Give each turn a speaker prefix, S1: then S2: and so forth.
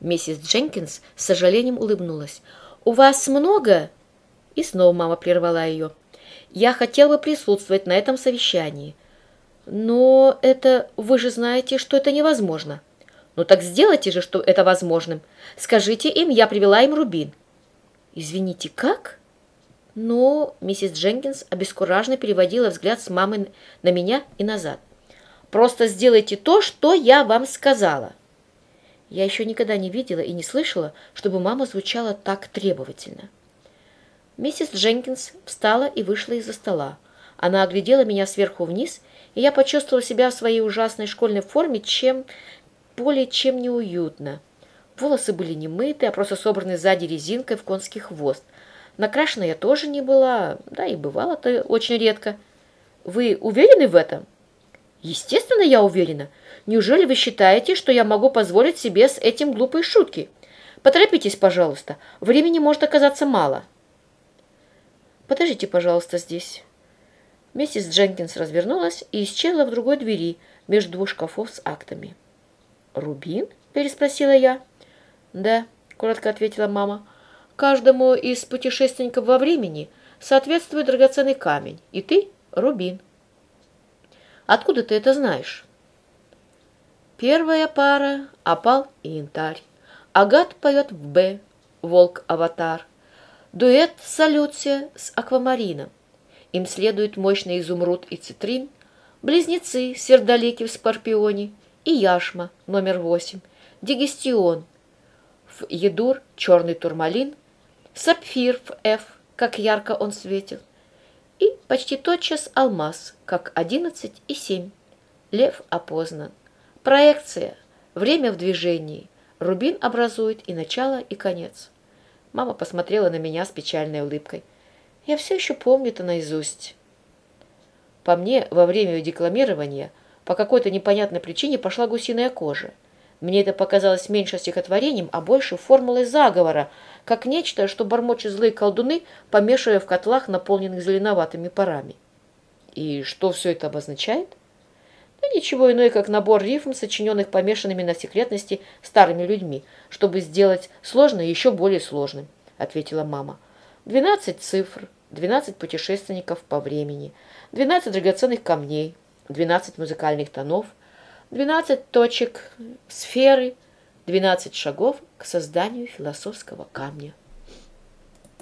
S1: Миссис Дженкинс с сожалением улыбнулась. «У вас много?» И снова мама прервала ее. «Я хотела бы присутствовать на этом совещании». «Но это... Вы же знаете, что это невозможно». «Ну так сделайте же, что это возможным. Скажите им, я привела им рубин». «Извините, как?» Но миссис Дженкинс обескураженно переводила взгляд с мамы на меня и назад. «Просто сделайте то, что я вам сказала». Я еще никогда не видела и не слышала, чтобы мама звучала так требовательно. Миссис Дженкинс встала и вышла из-за стола. Она оглядела меня сверху вниз, и я почувствовала себя в своей ужасной школьной форме чем более чем неуютно. Волосы были не мыты, а просто собраны сзади резинкой в конский хвост. Накрашена я тоже не была, да и бывало-то очень редко. Вы уверены в этом? Естественно, я уверена. Неужели вы считаете, что я могу позволить себе с этим глупые шутки? Поторопитесь, пожалуйста. Времени может оказаться мало. Подождите, пожалуйста, здесь. Миссис Дженкинс развернулась и исчезла в другой двери между двух шкафов с актами. «Рубин?» – переспросила я. «Да», – коротко ответила мама. «Каждому из путешественников во времени соответствует драгоценный камень, и ты – рубин». «Откуда ты это знаешь?» Первая пара – опал и янтарь. Агат поет в «Б» – волк-аватар. Дуэт салются с аквамарином. Им следует мощный изумруд и цитрин, близнецы сердолики в скорпионе и яшма номер восемь, дигестион в едур черный турмалин, сапфир в F, как ярко он светил, и почти тотчас алмаз, как одиннадцать и семь. Лев опознан. Проекция, время в движении. Рубин образует и начало, и конец. Мама посмотрела на меня с печальной улыбкой. Я все еще помню это наизусть. По мне, во время декламирования по какой-то непонятной причине пошла гусиная кожа. Мне это показалось меньше стихотворением, а больше формулой заговора, как нечто, что бормочут злые колдуны, помешивая в котлах, наполненных зеленоватыми парами. И что все это обозначает? Да ничего иное, как набор рифм, сочиненных помешанными на секретности старыми людьми, чтобы сделать сложное еще более сложным, ответила мама. Двенадцать цифр, двенадцать путешественников по времени, двенадцать драгоценных камней, двенадцать музыкальных тонов, двенадцать точек сферы, двенадцать шагов к созданию философского камня.